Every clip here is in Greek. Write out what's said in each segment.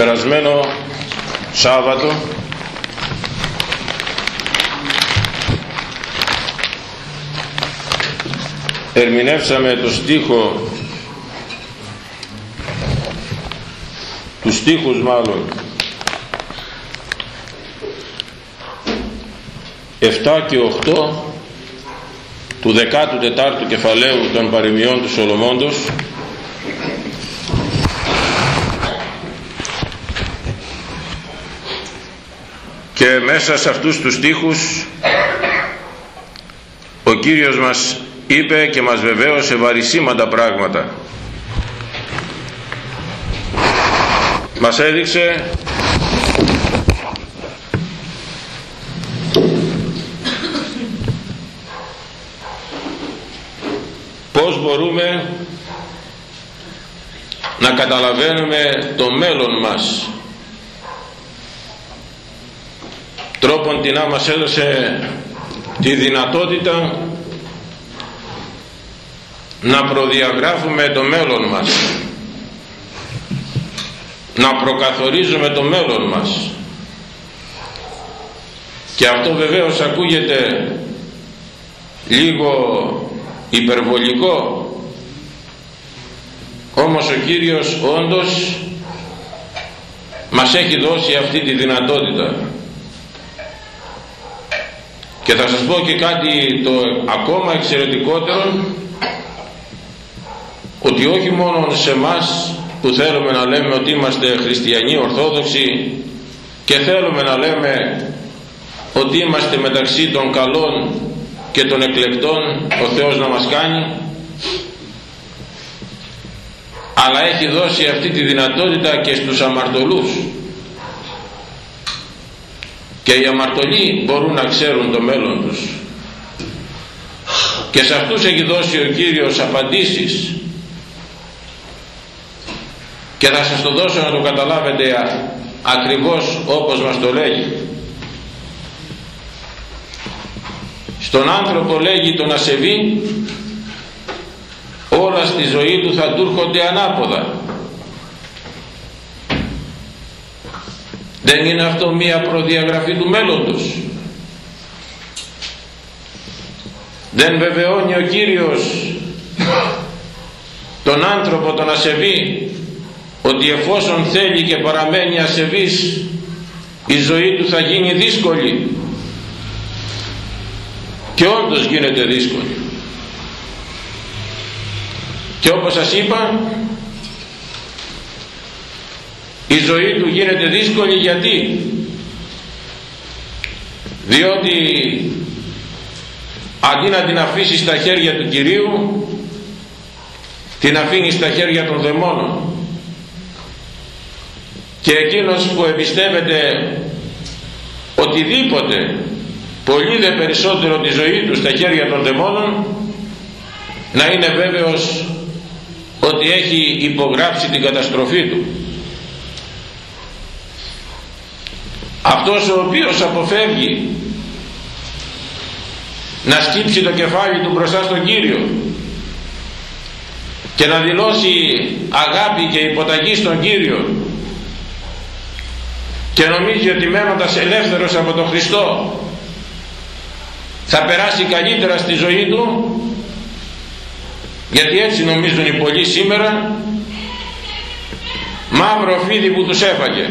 περασμένο Σάββατο. Ερμηνεύσαμε το στίχο τους στίχους μάλλον 7 και 8 του 14ου κεφαλαίου των παροιμιών του Σολομώντος και μέσα σε αυτούς τους στίχους ο Κύριος μας είπε και μας βεβαίωσε βαρισίματα πράγματα. Μας έδειξε πως μπορούμε να καταλαβαίνουμε το μέλλον μας τρόπον την μας έδωσε τη δυνατότητα να προδιαγράφουμε το μέλλον μας να προκαθορίζουμε το μέλλον μας. Και αυτό βεβαίως ακούγεται λίγο υπερβολικό όμως ο Κύριος όντως μας έχει δώσει αυτή τη δυνατότητα και θα σας πω και κάτι το ακόμα εξαιρετικότερο ότι όχι μόνο σε μας που θέλουμε να λέμε ότι είμαστε χριστιανοί ορθόδοξοι και θέλουμε να λέμε ότι είμαστε μεταξύ των καλών και των εκλεκτών ο Θεός να μας κάνει αλλά έχει δώσει αυτή τη δυνατότητα και στους αμαρτωλούς και οι αμαρτωλοί μπορούν να ξέρουν το μέλλον τους. Και σε αυτούς έχει δώσει ο Κύριος απαντήσεις. Και θα σας το δώσω να το καταλάβετε ακριβώς όπως μας το λέγει. Στον άνθρωπο λέγει τον ασεβή όλα στη ζωή του θα του έρχονται ανάποδα δεν είναι αυτό μία προδιαγραφή του μέλλοντος. Δεν βεβαιώνει ο Κύριος τον άνθρωπο τον ασεβή ότι εφόσον θέλει και παραμένει ασεβής η ζωή του θα γίνει δύσκολη. Και όντως γίνεται δύσκολη. Και όπως σας είπα η ζωή του γίνεται δύσκολη γιατί; Διότι αντί να την αφήσεις στα χέρια του Κυρίου την αφήνεις στα χέρια των δαιμόνων. Και εκείνος που εμπιστεύεται οτιδήποτε πολύ δε περισσότερο τη ζωή του στα χέρια των δαιμόνων να είναι βέβαιος ότι έχει υπογράψει την καταστροφή του αυτός ο οποίος αποφεύγει να σκύψει το κεφάλι του μπροστά στον Κύριο και να δηλώσει αγάπη και υποταγή στον Κύριο και νομίζει ότι μένοντας ελεύθερος από τον Χριστό θα περάσει καλύτερα στη ζωή του γιατί έτσι νομίζουν οι πολλοί σήμερα μαύρο φίδι που τους έφαγε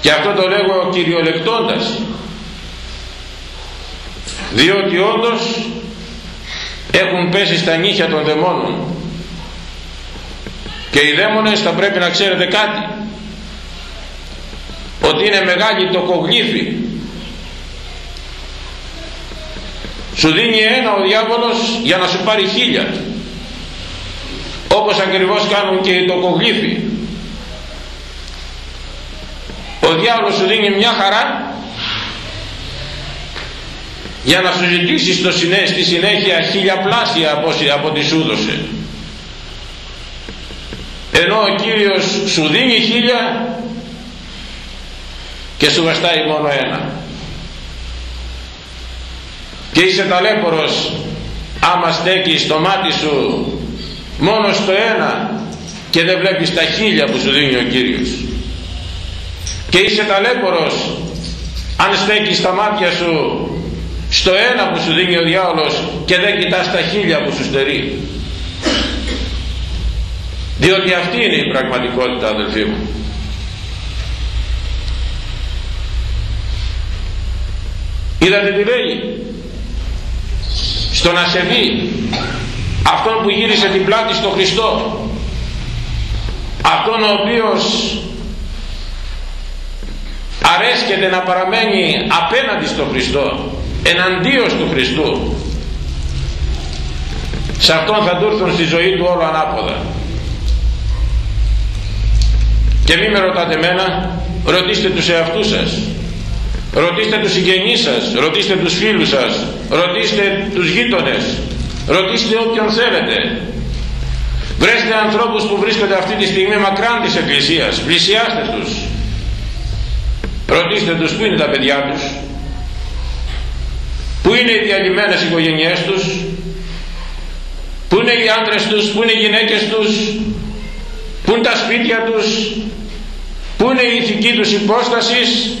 και αυτό το λέγω κυριολεκτώντας. Διότι όντως έχουν πέσει στα νύχια των δαιμόνων. Και οι δαίμονες θα πρέπει να ξέρετε κάτι. Ότι είναι μεγάλη το κογλίφι σου δίνει ένα ο διάβολος για να σου πάρει χίλια. Όπως ακριβώς κάνουν και οι τοκογλύφοι ο διάβολος σου δίνει μια χαρά για να σου ζητήσεις στο στη συνέχεια χιλιαπλάσια από, από τη σου δώσε. Ενώ ο Κύριος σου δίνει χίλια και σου βαστάει μόνο ένα. Και είσαι ταλέπορος άμα στέκεις το μάτι σου μόνο στο ένα και δεν βλέπεις τα χίλια που σου δίνει ο Κύριος και είσαι ταλέπορος αν στέκεις τα μάτια σου στο ένα που σου δίνει ο διάολος και δεν κοιτάς τα χίλια που σου στερεί. Διότι αυτή είναι η πραγματικότητα αδελφοί μου. Είδατε τι λέει; Στον ασεβή αυτόν που γύρισε την πλάτη στο Χριστό αυτόν ο οποίος αρέσκεται να παραμένει απέναντι στο Χριστό εναντίον του Χριστού. Σε αυτόν θα του έρθουν στη ζωή του όλο ανάποδα. Και μην με ρωτάτε μένα ρωτήστε τους εαυτούς σας. Ρωτήστε τους συγγενείς σας ρωτήστε τους φίλους σας ρωτήστε τους γείτονες ρωτήστε όποιον θέλετε. Βρέστε ανθρώπους που βρίσκονται αυτή τη στιγμή μακράν της Εκκλησίας. Πλησιάστε τους ρωτήστε τους που είναι τα παιδιά τους; Που είναι οι διαλυμένες οικογένειές τους; Που είναι οι άντρες τους; Που είναι οι γυναίκες τους; Που είναι τα σπίτια τους; Που είναι η ηθική τους υπόστασης;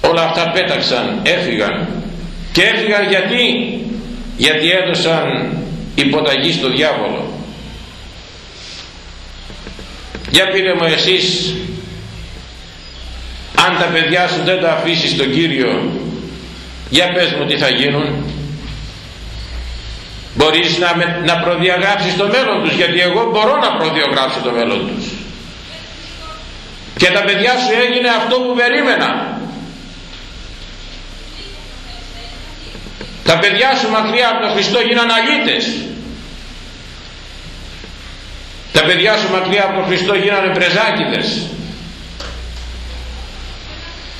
Όλα αυτά πέταξαν έφυγαν. Και έφυγαν γιατί; Γιατί έδωσαν υποταγή στο διάβολο. Για πείτε μου εσείς αν τα παιδιά σου δεν τα αφήσεις στον Κύριο για πες μου τι θα γίνουν. Μπορείς να, να προδιαγράψεις το μέλλον τους γιατί εγώ μπορώ να προδιαγράψω το μέλλον τους. Και τα παιδιά σου έγινε αυτό που περίμενα. Τα παιδιά σου μακριά από τον Χριστό γίνανε αλήτες τα παιδιά σου μακριά από τον Χριστό γίνανε πρεζάκιδες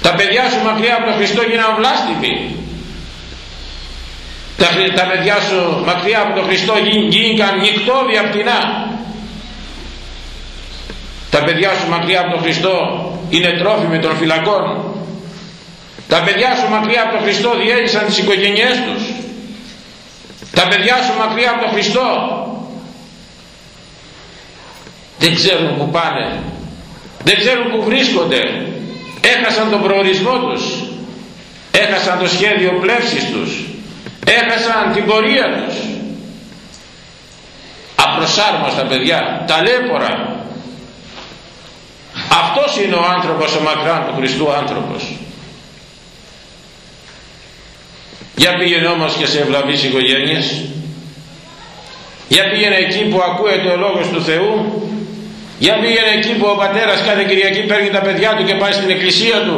τα παιδιά σου μακριά από τον Χριστό γίνανε βλάστημοι τα, τα παιδιά σου μακριά από τον Χριστό γίνηκαν νυχτώδια πτηνά τα παιδιά σου μακριά από τον Χριστό είναι τρόφιμοι των φυλακών τα παιδιά σου μακριά από τον Χριστό διέλυσαν τις οικογένειές τους. Τα παιδιά σου μακριά από τον Χριστό. Δεν ξέρουν που πάνε. Δεν ξέρουν που βρίσκονται έχασαν τον προορισμό τους. Έχασαν το σχέδιο πλεύσης τους. Έχασαν την πορεία τους. Απροσάρμοστα παιδιά ταλέπορα. Αυτός είναι ο άνθρωπος ο μακράν του Χριστού άνθρωπος. Για πήγαινε όμως και σε ευλαβείς οικογένειες. Για πήγαινε εκεί που ακούεται ο λόγος του Θεού για πήγαινε εκεί που ο πατέρας κάθε Κυριακή παίρνει τα παιδιά του και πάει στην εκκλησία του.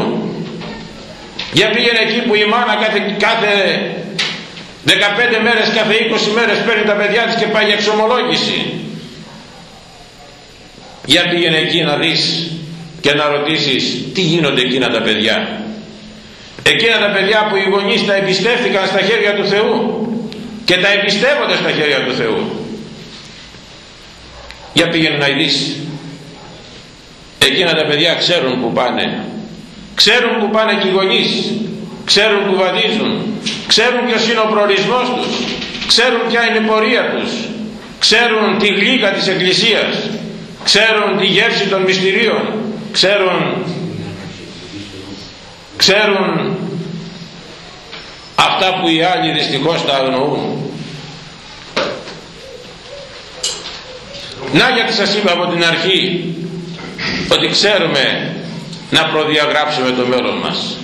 Για πήγαινε εκεί που η μάνα κάθε, κάθε 15 μέρες κάθε 20 μέρες παίρνει τα παιδιά της και πάει για εξομολόγηση. Για πήγαινε εκεί να δεις και να ρωτήσεις τι γίνονται εκείνα τα παιδιά. Εκείνα τα παιδιά που οι γονείς τα εμπιστεύτηκαν στα χέρια του Θεού και τα εμπιστεύονται στα χέρια του Θεού. Για πήγαινε να δεις εκείνα τα παιδιά ξέρουν που πάνε. Ξέρουν που πάνε και οι γονείς. Ξέρουν που βαδίζουν. Ξέρουν ποιος είναι ο προορισμός τους. Ξέρουν ποια είναι η πορεία τους. Ξέρουν τη γλύκα της Εκκλησίας. Ξέρουν τη γεύση των μυστηρίων. Ξέρουν ξέρουν αυτά που οι άλλοι δυστυχώς τα αγνοούν. Να γιατί σας είπα από την αρχή ότι ξέρουμε να προδιαγράψουμε το μέλλον μας.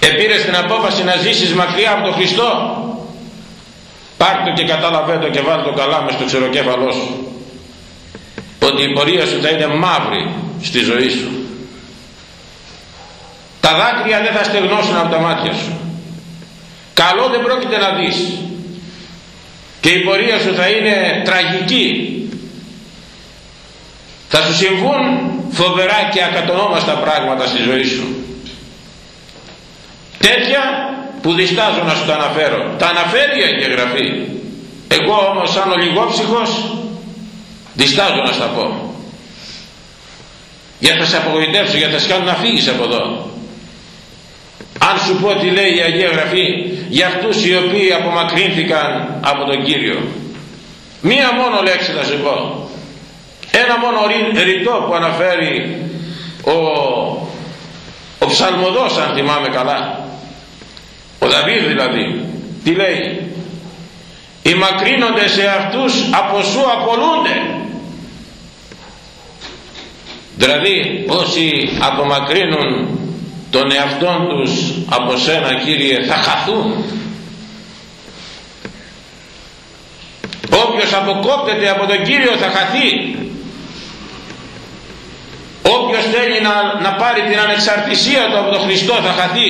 Επήρες την απόφαση να ζήσεις μακριά από τον Χριστό. Πάρ' το και κατάλαβε το και βάλ το καλά μες στο ξεροκέφαλό σου. Ότι η πορεία σου θα είναι μαύρη στη ζωή σου. Τα δάκρυα δεν θα στεγνώσουν από τα μάτια σου. Καλό δεν πρόκειται να δεις και η πορεία σου θα είναι τραγική. Θα σου συμβούν φοβερά και ακατονόμαστα πράγματα στη ζωή σου. Τέτοια που διστάζω να σου τα αναφέρω. Τα αναφέρει η εγγραφή εγώ όμως σαν ο λιγόψυχος διστάζω να στα πω. Γιατί θα σε απογοητεύσω γιατί θα σε κάνω να φύγεις από εδώ αν σου πω τι λέει η Αγία Γραφή για αυτούς οι οποίοι απομακρύνθηκαν από τον Κύριο. Μία μόνο λέξη θα σου πω. Ένα μόνο ρητό που αναφέρει ο, ο ψαλμοδός αν θυμάμαι καλά. Ο Δαβίδ δηλαδή. Τι λέει. Οι μακρύνονται σε αυτούς από σου απολούνται δηλαδή όσοι απομακρύνουν τον εαυτόν τους από σένα Κύριε θα χαθούν. Όποιος αποκόπτεται από τον Κύριο θα χαθεί. Όποιος θέλει να, να πάρει την ανεξαρτησία του από τον Χριστό θα χαθεί.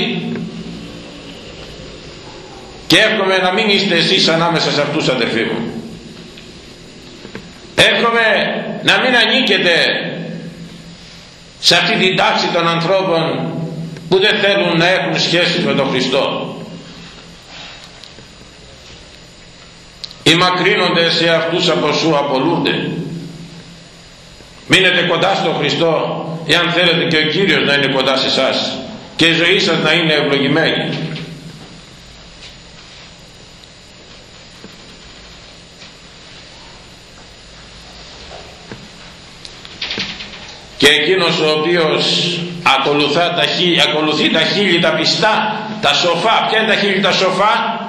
Και εύχομαι να μην είστε εσείς ανάμεσα σε αυτούς αδερφοί μου. Εύχομαι να μην ανήκετε σε αυτή την τάξη των ανθρώπων που δεν θέλουν να έχουν σχέση με τον Χριστό. Οι μακρύνοντες σε αυτούς από σου απολούνται. Μείνετε κοντά στον Χριστό εάν θέλετε και ο Κύριος να είναι κοντά σε εσάς και η ζωή σας να είναι ευλογημένη. Και εκείνος ο οποίος ακολουθά τα χείλη, ακολουθεί τα χείλη τα πιστά τα σοφά. Ποια είναι τα χείλη τα σοφά;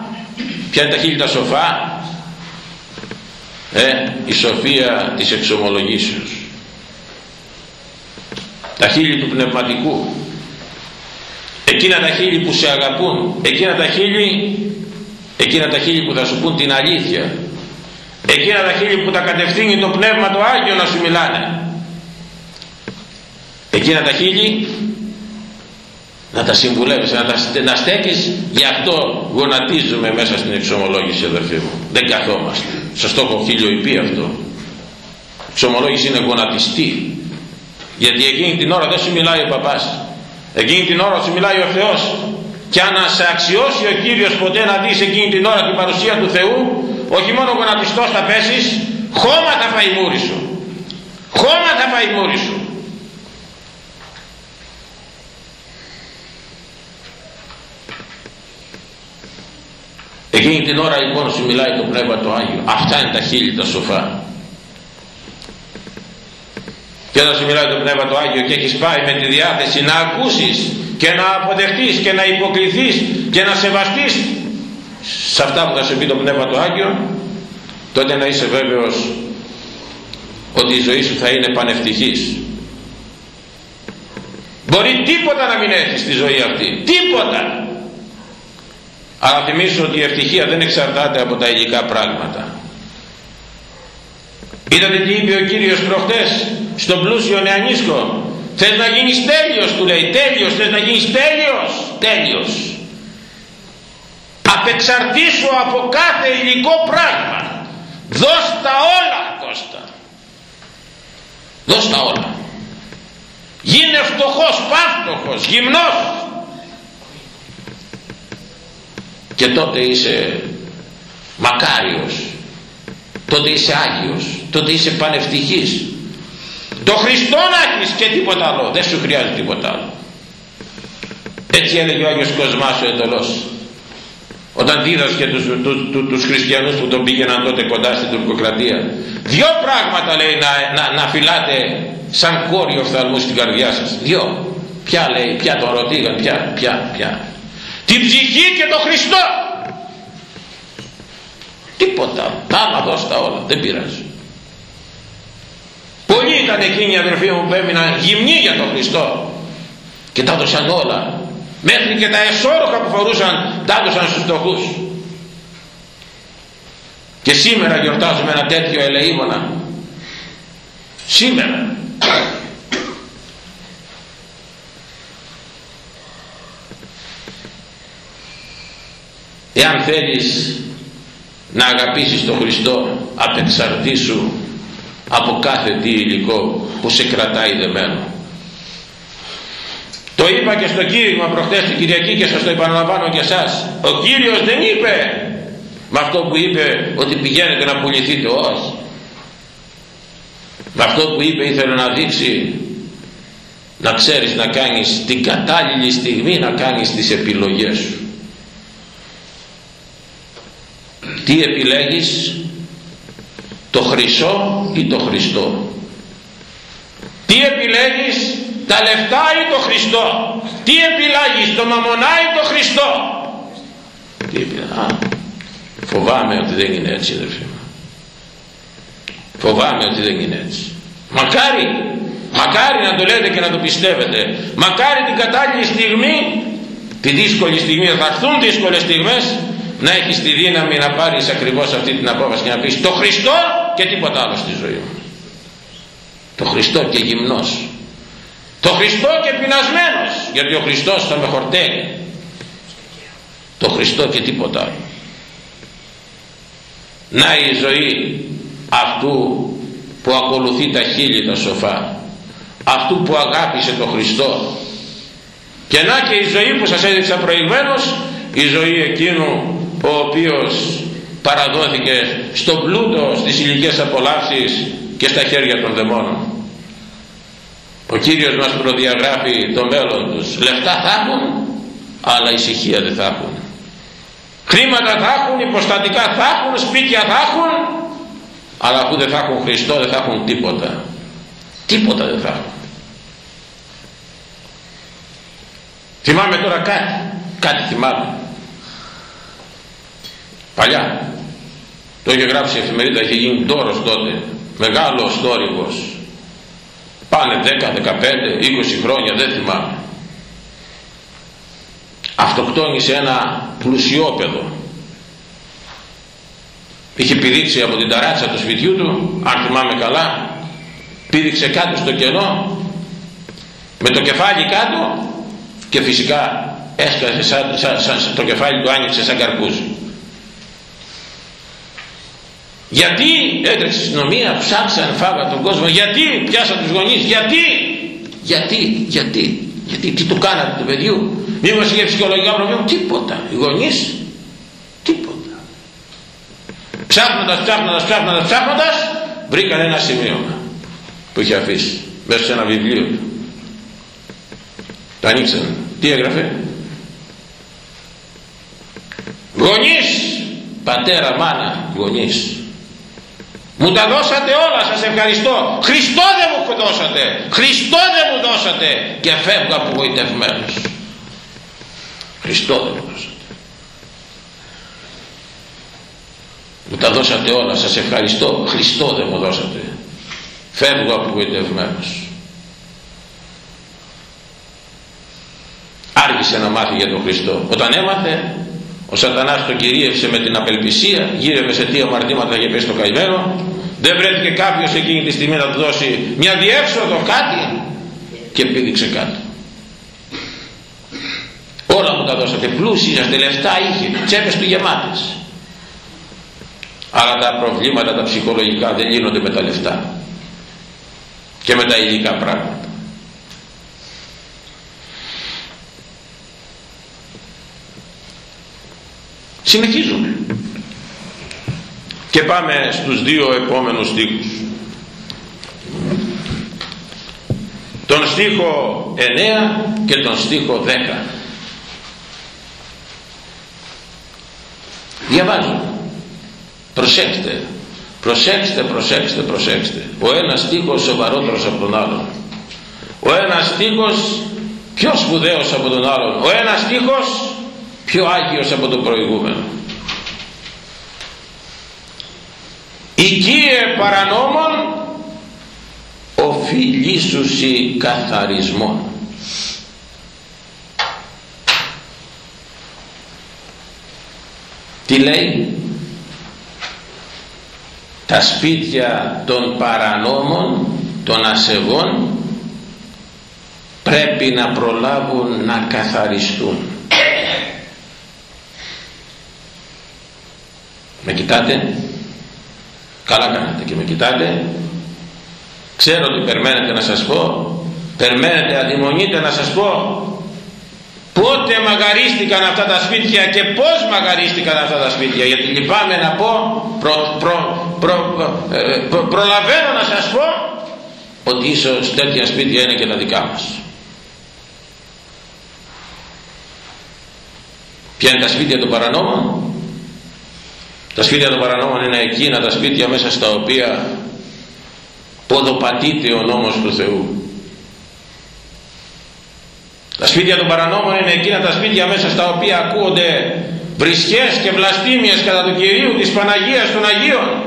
Ποια είναι τα χείλη τα σοφά; Ε, η σοφία της εξομολογήσεως. Τα χείλη του πνευματικού. Εκείνα τα χείλη που σε αγαπούν. Εκείνα τα χείλη εκείνα τα χείλη που θα σου πούν την αλήθεια. Εκείνα τα χείλη που τα κατευθύνει το πνεύμα το Άγιο να σου μιλάνε εκείνα τα χείλη να τα συμβουλεύεις, να, τα, να στέκεις. Γι' αυτό γονατίζουμε μέσα στην εξομολόγηση αδερφοί μου. Δεν καθόμαστε. Σας το έχω χιλιοϊπεί αυτό. Εξομολόγηση είναι γονατιστή. Γιατί εκείνη την ώρα δεν σου μιλάει ο παπάς. Εκείνη την ώρα σου μιλάει ο Θεός. Και αν σε αξιώσει ο Κύριος ποτέ να δεις εκείνη την ώρα την παρουσία του Θεού όχι μόνο γονατιστός θα πέσεις χώμα θα φάει μούρι σου χώμα θα φάει μούρι σου Εκείνη την ώρα λοιπόν σου μιλάει το Πνεύμα το Άγιο. Αυτά είναι τα χείλη τα σοφά. Και όταν σου μιλάει το Πνεύμα το Άγιο και έχεις πάει με τη διάθεση να ακούσεις και να αποδεχτείς και να υποκληθείς και να σεβαστείς σε αυτά που θα σου πει το Πνεύμα το Άγιο τότε να είσαι βέβαιος ότι η ζωή σου θα είναι πανευτυχής. Μπορεί τίποτα να μην έχει στη ζωή αυτή. Τίποτα. Αλλά θυμίσω ότι η ευτυχία δεν εξαρτάται από τα υλικά πράγματα. Είδατε τι είπε ο Κύριος προχτές στον πλούσιο νεανίσκο; Θες να γίνεις τέλειος του λέει. Τέλειος θες να γίνεις τέλειος. Τέλειος. Απεξαρτήσου από κάθε υλικό πράγμα. Δώσ' τα όλα. Δώσ' τα. Δώσ' τα όλα. Γίνε φτωχός, πάφτωχος, γυμνός και τότε είσαι μακάριος. Τότε είσαι Άγιος. Τότε είσαι πανευτυχής. Το Χριστό να έχεις και τίποτα άλλο. Δεν σου χρειάζεται τίποτα άλλο. Έτσι έλεγε ο Άγιος Κοσμάς ο εντολός όταν δίδασκε τους, τους, τους, τους χριστιανούς που τον πήγαιναν τότε κοντά στην τουρκοκρατία. Δυο πράγματα λέει να, να, να φυλάτε σαν κόρη οφθαλμού στην καρδιά σας. Δυο. Ποια λέει ποια τον ρωτήγαν ποια ποια ποια την ψυχή και τον Χριστό. Τίποτα. Τα άλλα δώστα όλα. Δεν πειράζει. Πολλοί ήταν εκείνοι οι αδερφοί μου που έμειναν γυμνοί για τον Χριστό. Και τα έδωσαν όλα. Μέχρι και τα εσώρουχα που φορούσαν τα έδωσαν στους φτωχούς. Και σήμερα γιορτάζουμε ένα τέτοιο ελεήμονα. Σήμερα εάν θέλεις να αγαπήσεις τον Χριστό απεξαρτήσου από κάθε τι υλικό που σε κρατάει δεμένο. Το είπα και στο κήρυγμα προχθές την Κυριακή και σας το επαναλαμβάνω και εσάς. Ο Κύριος δεν είπε με αυτό που είπε ότι πηγαίνετε να πουληθείτε. Όχι. Με αυτό που είπε ήθελε να δείξει να ξέρεις να κάνεις την κατάλληλη στιγμή να κάνεις τις επιλογές σου τι επιλέγεις το χρυσό ή το Χριστό. Τι επιλέγεις τα λεφτά ή το Χριστό. Τι επιλέγεις το μαμονά ή το Χριστό. Τι επιλέγεις. Φοβάμαι ότι δεν είναι έτσι αδερφοί μου. Φοβάμαι ότι δεν είναι έτσι. Μακάρι μακάρι να το λέτε και να το πιστεύετε. Μακάρι την κατάλληλη στιγμή τη δύσκολη στιγμή θα έρθουν δύσκολες στιγμές να έχεις τη δύναμη να πάρεις ακριβώς αυτή την απόφαση και να πεις το Χριστό και τίποτα άλλο στη ζωή μου. Το Χριστό και γυμνός. Το Χριστό και πεινασμένος γιατί ο Χριστός θα με χορταίνει. Το Χριστό και τίποτα άλλο. Να η ζωή αυτού που ακολουθεί τα χείλη τα σοφά αυτού που αγάπησε το Χριστό. Και να και η ζωή που σας έδειξα προηγουμένως η ζωή εκείνου ο οποίος παραδόθηκε στον πλούτο στις ηλικές απολαύσεις και στα χέρια των δαιμόνων. Ο Κύριος μας προδιαγράφει το μέλλον τους. Λεφτά θα έχουν αλλά ησυχία δεν θα έχουν. Χρήματα θα έχουν υποστατικά θα έχουν σπίτια θα έχουν αλλά αφού δεν θα έχουν Χριστό δεν θα έχουν τίποτα. Τίποτα δεν θα έχουν. Θυμάμαι τώρα κάτι κάτι θυμάμαι παλιά. Το είχε γράψει η εφημερίδα είχε γίνει τόρος τότε. Μεγάλος τόρικος πάνε 10, 15, 20 χρόνια δεν θυμάμαι. Αυτοκτόνησε ένα πλουσιόπεδο. Είχε πηδήξει από την ταράτσα του σπιτιού του αν θυμάμαι καλά. Πήδηξε κάτω στο κενό με το κεφάλι κάτω και φυσικά έσκασε σαν, σαν, σαν, το κεφάλι του άνοιξε σαν καρπούζι γιατί έτρεξε η αστυνομία ψάξαν φάγα τον κόσμο γιατί πιάσαν τους γονείς γιατί γιατί γιατί γιατί τι του κάνατε του παιδιού μήπως είχε ψυχολογικά προβλήματα τίποτα οι γονείς τίποτα. Ψάχνοντας ψάχνοντας ψάχνοντας ψάχνοντας βρήκαν ένα σημείωμα που είχε αφήσει μέσα σε ένα βιβλίο. Του το ανοίξαν τι έγραφε; Γονείς πατέρα μάνα γονείς μου τα δώσατε όλα σας ευχαριστώ. Χριστό δεν μου δώσατε. Χριστό δεν μου δώσατε. Και φεύγω απογοητευμένος. Χριστό δεν μου δώσατε. Μου τα δώσατε όλα σας ευχαριστώ. Χριστό δεν μου δώσατε. Φεύγω απογοητευμένος. Άργησε να μάθει για τον Χριστό. Όταν έμαθε ο σατανάς τον κυρίευσε με την απελπισία γύρευε σε τι αμαρτήματα είχε πέσει στο καημένο δεν βρέθηκε κάποιος εκείνη τη στιγμή να του δώσει μια διέξοδο κάτι. Και πήδηξε κάτω. Όλα μου τα δώσατε πλούσιας λεφτά είχε τσέπες του γεμάτες. Αλλά τα προβλήματα τα ψυχολογικά δεν λύνονται με τα λεφτά και με τα υλικά πράγματα. Συνεχίζουμε και πάμε στους δύο επόμενους στίχους. Τον στίχο 9 και τον στίχο 10 διαβάζω. Προσέξτε προσέξτε προσέξτε προσέξτε. Ο ένας στίχος σοβαρότερος από τον άλλον. Ο ένας στίχος πιο σπουδαίος από τον άλλον. Ο ένας στίχος πιο άγιος από τον προηγούμενο οικίε παρανόμων οφειλήσουσι καθαρισμόν τι λέει; Τα σπίτια των παρανόμων των ασεβών πρέπει να προλάβουν να καθαριστούν. Με κοιτάτε; Καλά κάνετε και με κοιτάτε. Ξέρω ότι περιμένετε να σας πω. Περιμένετε, αδειμονείτε να σας πω. Πότε μαγαρίστηκαν αυτά τα σπίτια και πώς μαγαρίστηκαν αυτά τα σπίτια. Γιατί λυπάμαι να πω, ε, προλαβαίνω να σας πω ότι ίσως τέτοια σπίτια είναι και τα δικά μας. Ποια είναι τα σπίτια των παρανόμων τα σπίτια των παρανόμων είναι εκείνα τα σπίτια μέσα στα οποία ποδοπατείται ο νόμος του Θεού. Τα σπίτια των παρανόμων είναι εκείνα τα σπίτια μέσα στα οποία ακούγονται βρισχές και βλαστήμιες κατά του Κυρίου της Παναγίας των Αγίων.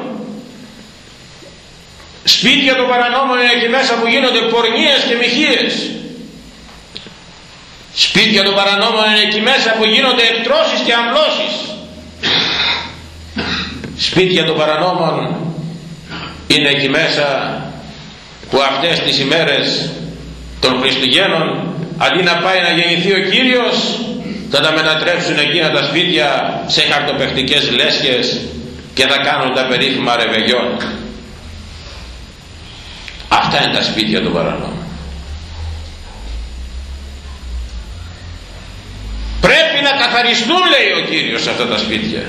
Σπίτια των παρανόμων είναι εκεί μέσα που γίνονται πορνίες και μοιχείες. Σπίτια των παρανόμων είναι εκεί μέσα που γίνονται εκτρώσεις και αμβλώσεις. Σπίτια των παρανόμων είναι εκεί μέσα που αυτές τις ημέρες των Χριστουγέννων αντί να πάει να γεννηθεί ο Κύριος θα τα μετατρέψουν εκείνα τα σπίτια σε χαρτοπαιχτικές λέσχες και θα κάνουν τα περίφημα ρεβεγιόν. Αυτά είναι τα σπίτια των παρανόμων. Πρέπει να καθαριστούν λέει ο Κύριος αυτά τα σπίτια.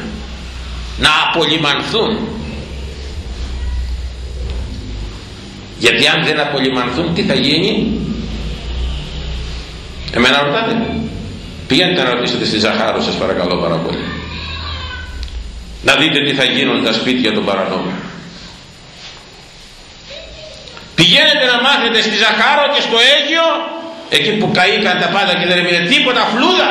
Να απολυμανθούν. Γιατί αν δεν απολυμανθούν τι θα γίνει; Εμένα ρωτάτε. Πηγαίνετε να ρωτήσετε στη Ζαχάρο σας παρακαλώ πάρα πολύ. Να δείτε τι θα γίνουν τα σπίτια των παρανόμων. Πηγαίνετε να μάθετε στη Ζαχάρο και στο Αίγιο εκεί που καήκαν τα πάντα και δεν έμεινε τίποτα φλούδα.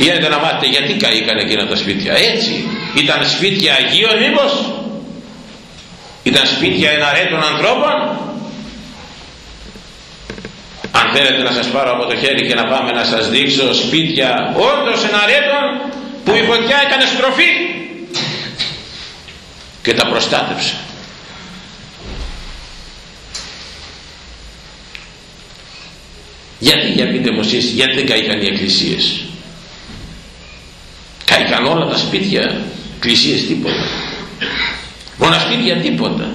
Πηγαίνετε να μάθετε γιατί καήκαν εκείνα τα σπίτια. Έτσι ήταν σπίτια Αγίων μήπως; Ήταν σπίτια εναρέτων ανθρώπων; Αν θέλετε να σας πάρω από το χέρι και να πάμε να σας δείξω σπίτια όντως εναρέτων που η φωτιά έκανε στροφή και τα προστάτευσε. Γιατί, για πείτε μου εσείς, γιατί δεν καήκαν οι εκκλησίες; Καήκαν όλα τα σπίτια, εκκλησίες τίποτα. Μοναστήρια τίποτα.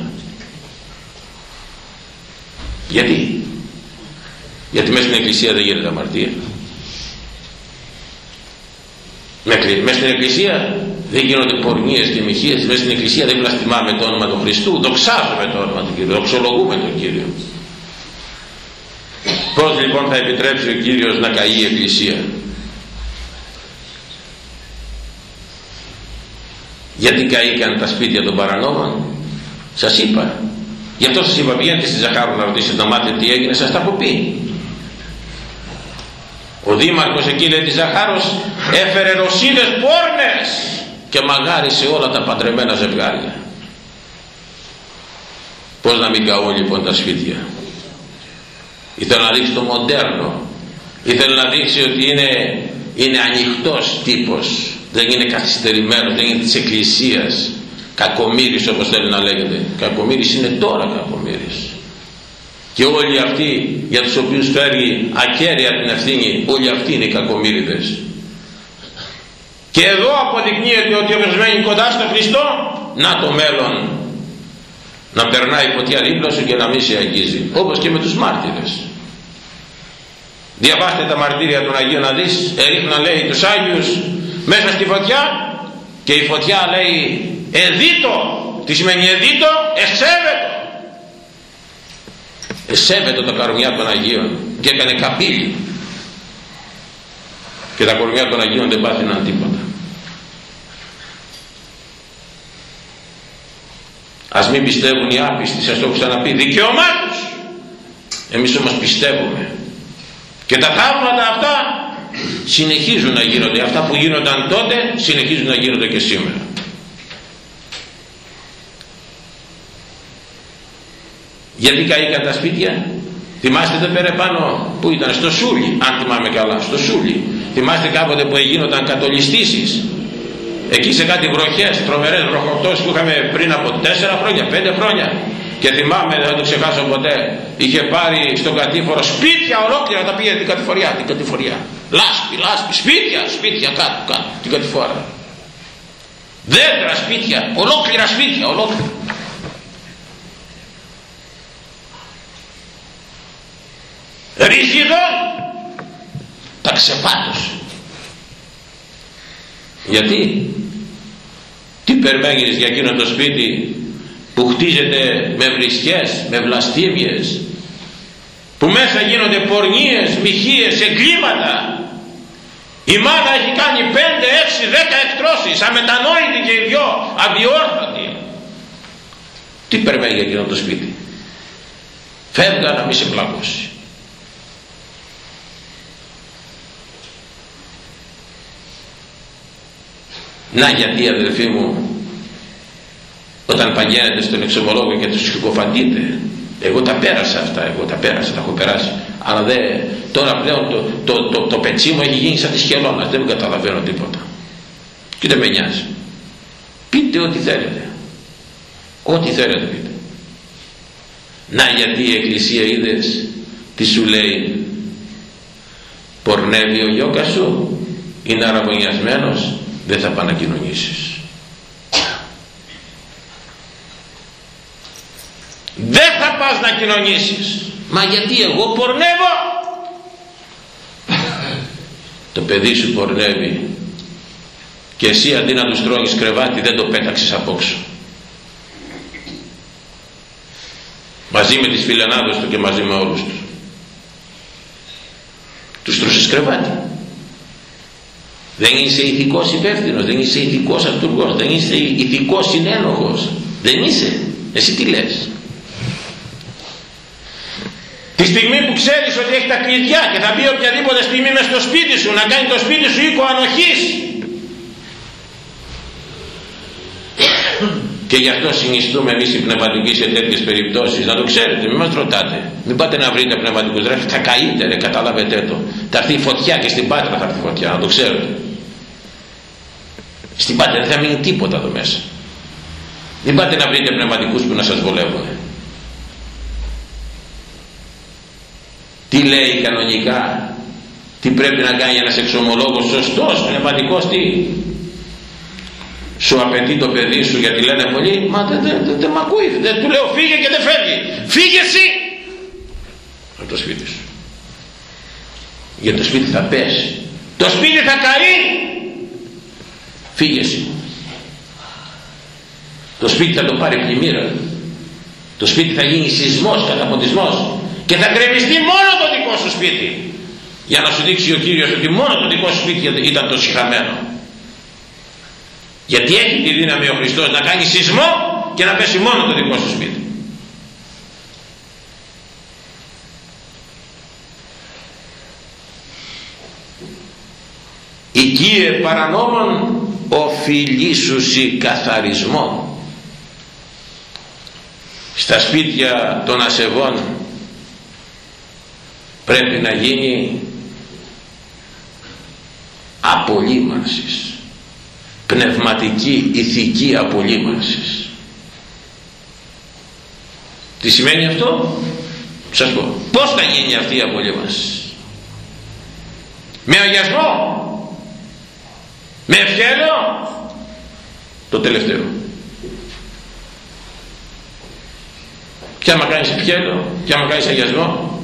Γιατί; Γιατί μέσα στην εκκλησία δεν γίνεται αμαρτία. Μέσα στην εκκλησία δεν γίνονται πορνίες και μοιχείες. Μέσα στην εκκλησία δεν βλαστημάμε το όνομα του Χριστού. Δοξάζουμε το όνομα του Κύριου. Δοξολογούμε τον Κύριο. Πώς λοιπόν θα επιτρέψει ο Κύριος να καεί η Εκκλησία; Γιατί καήκαν τα σπίτια των παρανόμων. Σας είπα. Γι' αυτό σας είπα πηγαίνετε στη Ζαχάρου να ρωτήσετε να μάθετε τι έγινε. Σας τα έχω πει. Ο δήμαρχος εκεί λέει της Ζαχάρος έφερε ρωσίδες πόρνες και μαγάρισε όλα τα παντρεμένα ζευγάρια. Πώς να μην καούν λοιπόν τα σπίτια ήθελε να δείξει το μοντέρνο ήθελε να δείξει ότι είναι, είναι ανοιχτός τύπος δεν είναι καθυστερημένος δεν είναι της εκκλησίας. Κακομύρης όπως θέλει να λέγεται. Κακομύρης είναι τώρα κακομύρης και όλοι αυτοί για τους οποίους φέρει ακέραια την ευθύνη όλοι αυτοί είναι κακομύριδες και εδώ αποδεικνύεται ότι μένει κοντά στο Χριστό να το μέλλον. Να περνάει φωτιά δίπλα σου και να μην σε αγγίζει. Όπως και με τους μάρτυρες. Διαβάστε τα μαρτύρια των Αγίων να δεις ερίχναν λέει τους Άγιους μέσα στη φωτιά και η φωτιά λέει εδίτο τι σημαίνει εδίτο εσέβετο εσέβετο τα καρμιά των Αγίων και έκανε καπήλι και τα κορμιά των Αγίων δεν πάθηναν τίποτα Ας μην πιστεύουν οι άπιστοι, σας το έχω ξαναπεί, δικαίωμά τους. Εμείς όμως πιστεύουμε. Και τα θαύματα αυτά συνεχίζουν να γίνονται. Αυτά που γίνονταν τότε συνεχίζουν να γίνονται και σήμερα. Γιατί καήκαν τα σπίτια; Θυμάστε εδώ πέρα πάνω που ήταν στο Σούλι, αν θυμάμαι καλά, στο Σούλι. Θυμάστε κάποτε που έγινονταν κατολιστήσεις; Εκεί σε κάτι βροχές, τρομερές βροχοπτώσεις που είχαμε πριν από τέσσερα χρόνια, πέντε χρόνια και θυμάμαι, δεν θα το ξεχάσω ποτέ, είχε πάρει στον κατήφορο σπίτια ολόκληρα τα πήγε την κατηφοριά, την κατηφοριά. Λάσπη, λάσπη, σπίτια, σπίτια κάτω, κάτω, την κατηφόρα. Δέντρα σπίτια, ολόκληρα σπίτια, ολόκληρα. Ριζιδόν τα ξεπάτωσε γιατί; Τι περιμένεις για εκείνο το σπίτι που χτίζεται με βρισκές, με βλαστήμιες που μέσα γίνονται πορνίες, μοιχείες, εγκλήματα; Η μάνα έχει κάνει 5, 6, 10 εκτρώσεις, αμετανόητη και οι δυο, αδιόρθωτη. Τι πρέπει για εκείνο το σπίτι; Φεύγα να μην σε πλακώσει. Να γιατί αδελφοί μου όταν παγαίνετε στον εξομολόγο και τους συκοφαντείτε εγώ τα πέρασα αυτά, εγώ τα πέρασα, τα έχω περάσει. Αλλά δε, τώρα πλέον το, το, το, το, πετσί μου έχει γίνει σαν τη σχελώνα δεν καταλαβαίνω τίποτα. Και δεν με νοιάζει. Πείτε ό,τι θέλετε. Ό,τι θέλετε πείτε. Να γιατί η εκκλησία είδες τι σου λέει. Πορνεύει ο γιώκα σου είναι αραβωνιασμένος δεν θα πάει να κοινωνήσεις δεν θα πας να κοινωνήσεις μα γιατί εγώ πορνεύω το παιδί σου πορνεύει και εσύ αντί να του στρώγεις κρεβάτι δεν το πέταξες απόξω μαζί με τις φιλενάδες του και μαζί με όλους τους τους τρώσες κρεβάτι δεν είσαι ηθικός υπεύθυνος, δεν είσαι ηθικός αυτούργος, δεν είσαι ηθικός συνένοχος. Δεν είσαι. Εσύ τι λες. Τη στιγμή που ξέρεις ότι έχει τα κλειδιά και θα μπει οποιαδήποτε στιγμή μες στο σπίτι σου να κάνει το σπίτι σου οίκο ανοχής. Και γι' αυτό συνιστούμε εμείς οι πνευματικοί σε τέτοιες περιπτώσεις. Να το ξέρετε, μην μας ρωτάτε. Μην πάτε να βρείτε πνευματικούς ρε, θα καείτε ρε, καταλάβετε το. Θα έρθει η φωτιά και στην Πάτρα θα έρθει η φωτιά, να το ξέρετε. Στην Πάτρα δεν θα μείνει τίποτα εδώ μέσα. Μην πάτε να βρείτε πνευματικούς που να σας βολεύουν. Τι λέει κανονικά τι πρέπει να κάνει ένας εξομολόγος σωστός, πνευματικός τι. Σου απαιτεί το παιδί σου γιατί λένε πολλοί μα δεν δε, δε, δε, μ' ακούει δεν του λέω φύγε και δεν φεύγει. Φύγε εσύ. Από το σπίτι σου. Για το σπίτι θα πέσει το σπίτι θα καεί. Φύγε εσύ. Το σπίτι θα το πάρει πλημμύρα. Το σπίτι θα γίνει σεισμός καταποντισμός και θα γκρεμιστεί μόνο το δικό σου σπίτι. Για να σου δείξει ο Κύριος ότι μόνο το δικό σου σπίτι ήταν το συχαμένο. Γιατί έχει τη δύναμη ο Χριστός να κάνει σεισμό και να πέσει μόνο το δικό σου σπίτι. Οικίε παρανόμων οφειλήσουσι καθαρισμό στα σπίτια των ασεβών πρέπει να γίνει απολύμανσης πνευματική ηθική απολύμανσης. Τι σημαίνει αυτό; Σας πω πως θα γίνει αυτή η απολύμανση; Με αγιασμό; Με ευχαίρεο το τελευταίο. Και άμα κάνεις ευχαίρεο και άμα κάνεις αγιασμό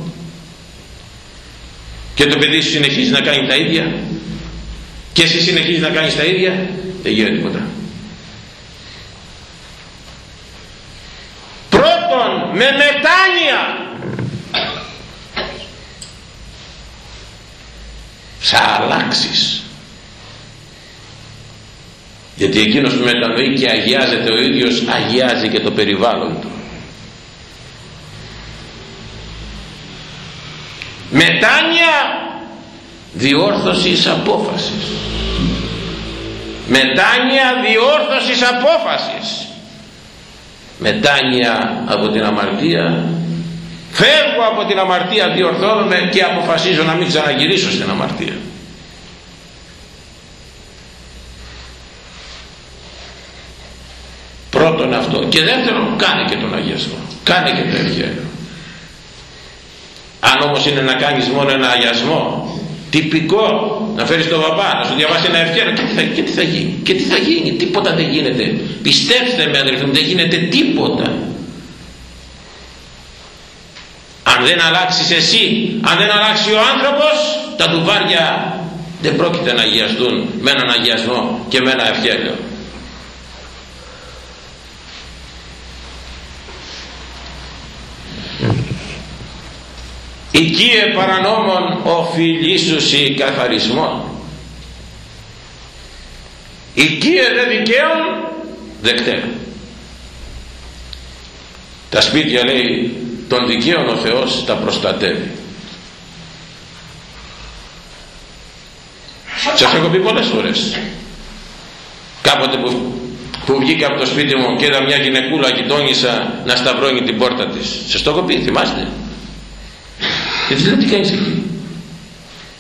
και το παιδί σου συνεχίζει να κάνει τα ίδια. Και εσύ συνεχίζει να κάνεις τα ίδια. Δεν γίνεται τίποτα. Πρώτον με μετάνοια. Θα αλλάξεις. Γιατί εκείνος που μετανοεί και αγιάζεται ο ίδιος αγιάζει και το περιβάλλον του μετάνοια διόρθωσης απόφασης. Μετάνοια διόρθωσης απόφασης. Μετάνοια από την αμαρτία. Φεύγω από την αμαρτία διορθώνομαι και αποφασίζω να μην ξαναγυρίσω στην αμαρτία. Πρώτον αυτό. Και δεύτερον κάνε και τον αγιασμό. Κάνε και το ευχαίριο αν όμως είναι να κάνεις μόνο ένα αγιασμό τυπικό να φέρεις τον παπά να σου διαβάσει ένα ευχαίρο και τι θα, και τι θα γίνει και τι θα γίνει τίποτα δεν γίνεται. Πιστέψτε με αδελφοί μου δεν γίνεται τίποτα. Αν δεν αλλάξεις εσύ αν δεν αλλάξει ο άνθρωπος τα ντουβάρια δεν πρόκειται να αγιαστούν με έναν αγιασμό και με ένα ευχαίριο οικίε παρανόμων οφειλήσουσι καθαρισμών. Οικίε δε δικαίων δεκτέ τα σπίτια λέει των δικαίων ο Θεός τα προστατεύει. Σας έχω πει πολλές φορές. Κάποτε που, που βγήκα από το σπίτι μου και είδα μια γυναικούλα γειτόνισσα να σταυρώνει την πόρτα της. Σας το έχω πει θυμάστε; Και της λέω τι κάνεις εκεί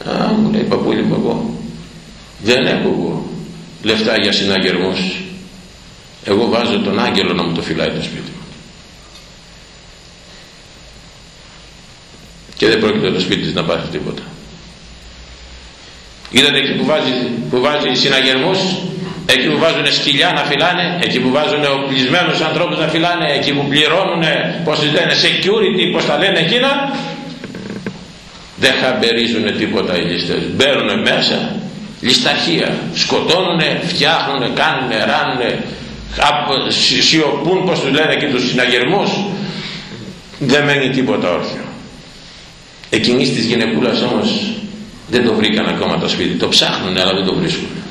α μου λέει παππούλη μου εγώ δεν έχω εγώ λεφτά για συναγερμούς εγώ βάζω τον άγγελο να μου το φυλάει το σπίτι μου και δεν πρόκειται το σπίτι της να πάρει τίποτα. Είδατε εκεί που βάζει, που βάζει συναγερμούς εκεί που βάζουν σκυλιά να φυλάνε εκεί που βάζουν οπλισμένους ανθρώπους να φυλάνε εκεί που πληρώνουν πως λένε security πως τα λένε εκείνα δεν χαμπερίζουν τίποτα οι ληστές. Μπαίνουν μέσα λησταρχία σκοτώνουνε, φτιάχνουνε, κάνουνε, ράνουνε. Σιωπούν πως τους λένε και τους συναγερμούς. Δεν μένει τίποτα όρθιο. Εκείνης της γυναικούλας όμως δεν το βρήκαν ακόμα το σπίτι. Το ψάχνουν αλλά δεν το βρίσκουν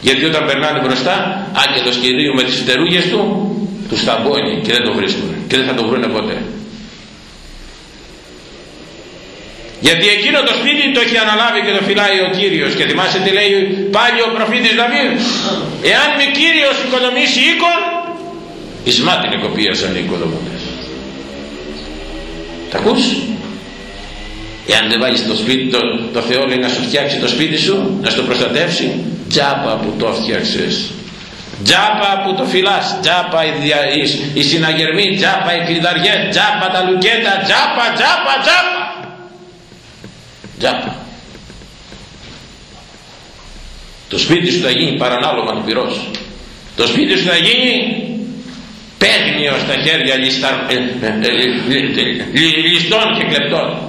γιατί όταν περνάνε μπροστά άγγελος Κυρίου με τις φτερούγες του τους ταμπώνει και δεν το βρίσκουν και δεν θα το βρουν ποτέ γιατί εκείνο το σπίτι το έχει αναλάβει και το φυλάει ο Κύριος. Και θυμάσαι τι λέει πάλι ο προφήτης Δαβίδ. Εάν με Κύριος οικονομήσει οίκον εις μάτιν εκοπίασαν οι οικοδομούντες τα ακούς; Εάν δεν βάλεις το σπίτι το, το Θεό λέει να σου φτιάξει το σπίτι σου να στο προστατεύσει τζάπα που το φτιάξες. Τζάπα που το φυλάς τζάπα οι, οι, οι συναγερμοί τζάπα οι κλειδαριές τζάπα τα λουκέτα τζάπα τζάπα τζάπα τζάπα το σπίτι σου θα γίνει παρανάλωμα του πυρός το σπίτι σου θα γίνει παίγνιο στα χέρια λιστά, ε, ε, ε, ληστών και κλεπτών.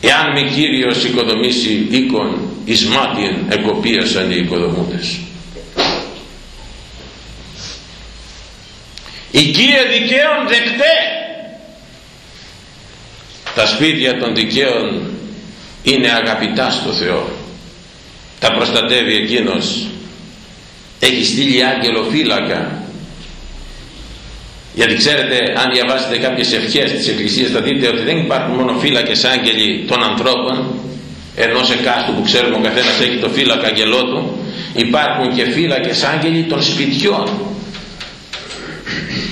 Εάν με Κύριος οικοδομήσει οίκον εις μάτιεν εγκοπίασαν οι οικοδομούντες. Οικίε δικαίων δεκτές τα σπίτια των δικαίων είναι αγαπητά στο Θεό. Τα προστατεύει εκείνος. Έχει στείλει άγγελο φύλακα. Γιατί ξέρετε αν διαβάσετε κάποιες ευχές της Εκκλησίας θα δείτε ότι δεν υπάρχουν μόνο φύλακες άγγελοι των ανθρώπων ενός εκάστου που ξέρουμε ο καθένας έχει το φύλακα αγγελό του. Υπάρχουν και φύλακες άγγελοι των σπιτιών.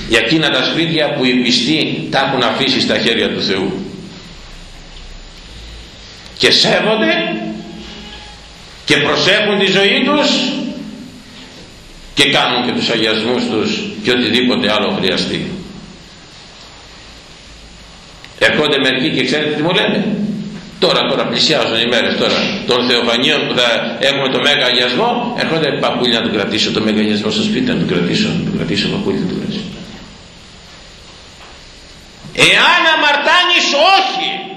Για εκείνα τα σπίτια που οι πιστοί τα έχουν αφήσει στα χέρια του Θεού και σέβονται και προσέχουν τη ζωή τους και κάνουν και τους αγιασμούς τους και οτιδήποτε άλλο χρειαστεί. Ερχόνται μερικοί και ξέρετε τι μου λένε; Τώρα τώρα πλησιάζουν οι μέρες τώρα. Των Θεοφανίων που θα έχουμε το Μέγα Αγιασμό έρχονται παππούλια να του κρατήσω το Μέγα Αγιασμό στο σπίτι να του κρατήσω να του κρατήσω παππούλια να του κρατήσω εάν αμαρτάνεις όχι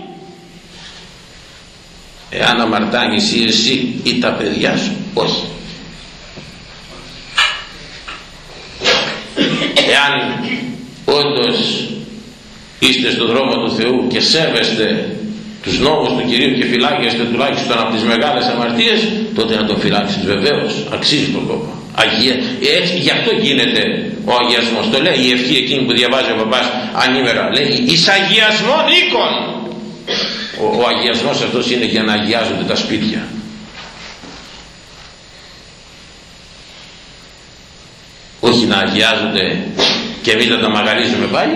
εάν αμαρτάνεις ή εσύ ή τα παιδιά σου όχι. Εάν όντως είστε στον δρόμο του Θεού και σέβεστε τους νόμους του Κυρίου και φυλάγεστε τουλάχιστον από τις μεγάλες αμαρτίες τότε να τον φυλάξεις βεβαίως. Αξίζει τον κόπο. Αγία, έτσι, γι' αυτό γίνεται ο αγιασμός. Το λέει η ευχή εκείνη που διαβάζει ο παπάς ανήμερα. Λέει εις αγιασμόν οίκων ο, ο αγιασμός αυτός είναι για να αγιάζονται τα σπίτια. Όχι να αγιάζονται και εμείς να τα μαγαρίζουμε πάλι.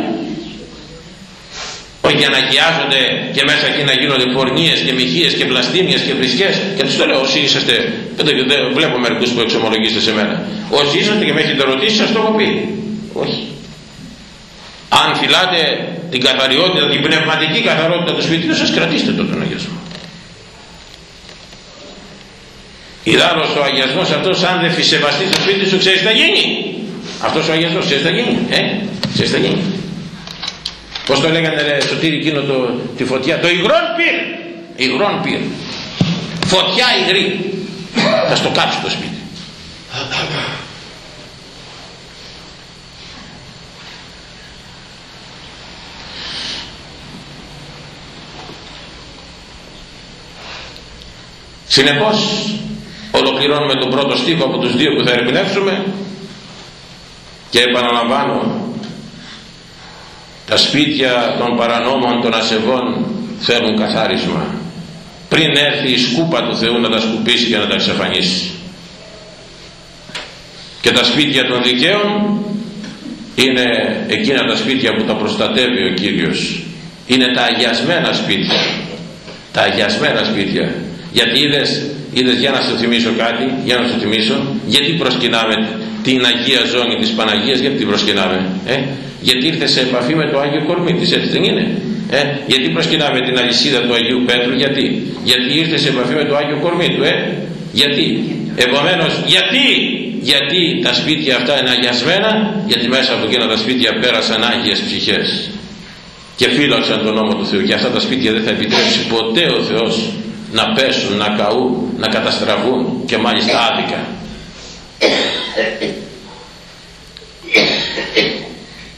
Όχι για να αγιάζονται και μέσα εκεί να γίνονται φορνίες και μοιχείες και πλαστίνιες και βρισκές. Και τους το λέω όσοι είσαστε δεν βλέπω μερικούς που εξομολογήσετε σε μένα. Όσοι είσαστε και με έχετε ρωτήσει σας το έχω πει. Όχι αν φυλάτε την καθαριότητα, την πνευματική καθαρότητα του σπιτιού σας κρατήστε το τον αγιασμό. Ιδάλλως ο αγιασμός αυτός αν δεν φυσεβαστεί στο σπίτι σου ξέρεις τι θα γίνει; Αυτός ο αγιασμός ξέρεις τι θα γίνει; Ε, ξέρεις τι θα γίνει; Πως το λέγανε ρε σωτήρι εκείνο το, τη φωτιά; Το υγρόν πυρ! Υγρόν πυρ. Φωτιά υγρή. Θα στο κάψει το σπίτι συνεπώς ολοκληρώνουμε τον πρώτο στίχο από τους δύο που θα ερμηνεύσουμε και επαναλαμβάνω τα σπίτια των παρανόμων των ασεβών θέλουν καθάρισμα. Πριν έρθει η σκούπα του Θεού να τα σκουπίσει και να τα εξαφανίσει. Και τα σπίτια των δικαίων είναι εκείνα τα σπίτια που τα προστατεύει ο Κύριος. Είναι τα αγιασμένα σπίτια. Τα αγιασμένα σπίτια γιατί είδες, είδες για να σου θυμίσω κάτι για να σου θυμίσω γιατί προσκυνάμε την Αγία Ζώνη της Παναγίας γιατί την προσκυνάμε ε; γιατί ήρθε σε επαφή με το Άγιο Κορμί της έτσι δεν είναι ε; γιατί προσκυνάμε την αλυσίδα του Αγίου Πέτρου γιατί; Γιατί ήρθε σε επαφή με το Άγιο Κορμί του ε; γιατί; Επομένως γιατί; Γιατί τα σπίτια αυτά είναι αγιασμένα γιατί μέσα από εκείνα τα σπίτια πέρασαν Άγιες ψυχές και φύλαξαν τον νόμο του Θεού και αυτά τα σπίτια δεν θα επιτρέψει ποτέ ο Θεός να πέσουν, να καούν, να καταστραβούν και μάλιστα άδικα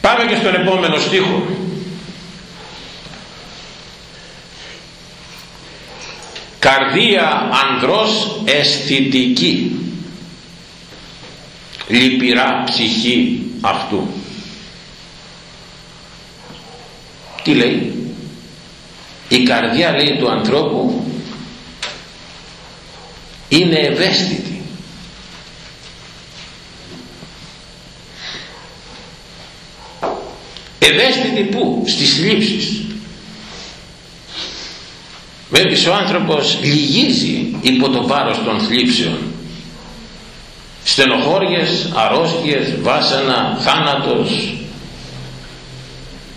Πάμε και στον επόμενο στίχο. Καρδία ανδρός αισθητική λυπηρά ψυχή αυτού. Τι λέει; Η καρδιά λέει του ανθρώπου είναι ευαίσθητη. Ευαίσθητη που στις θλίψεις. Βλέπεις ο άνθρωπος λυγίζει υπό το βάρος των θλίψεων. Στενοχώριες, αρρώστιες, βάσανα, θάνατος.